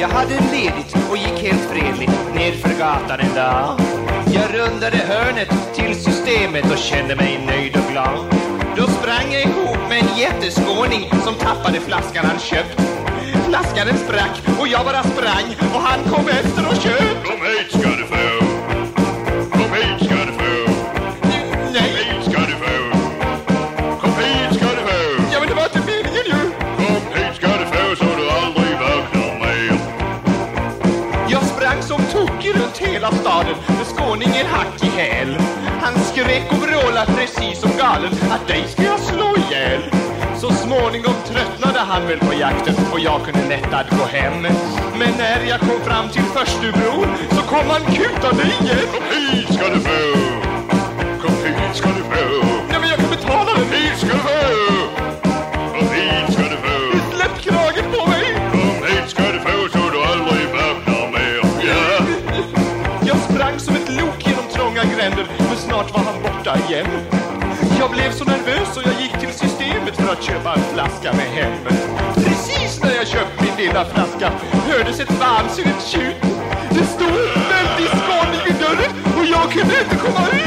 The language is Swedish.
Jag hade ledigt och gick helt fredligt nerför gatan en dag. Jag rundade hörnet till systemet och kände mig nöjd och glad. Då sprang jag ihop med en jätteskåning som tappade flaskan han köpt. Flaskan den sprack och jag bara sprang och han kom efter och köpte. Hela staden för skåningen hack i häl. Han skrek och vrålade precis som galen att dig ska jag slå ihjäl. Så småningom tröttnade han väl på jakten och jag kunde lättad gå hem. Men när jag kom fram till Förstubron så kom han kutande igen. Kom hit ska du få. Kom hit ska du snart var han borta igen. Jag blev så nervös och jag gick till systemet för att köpa en flaska med hem. Precis när jag köpt min lilla flaska hördes ett vansinnigt tjut. Det stod en väldig skåning vid dörren och jag kunde inte komma ut.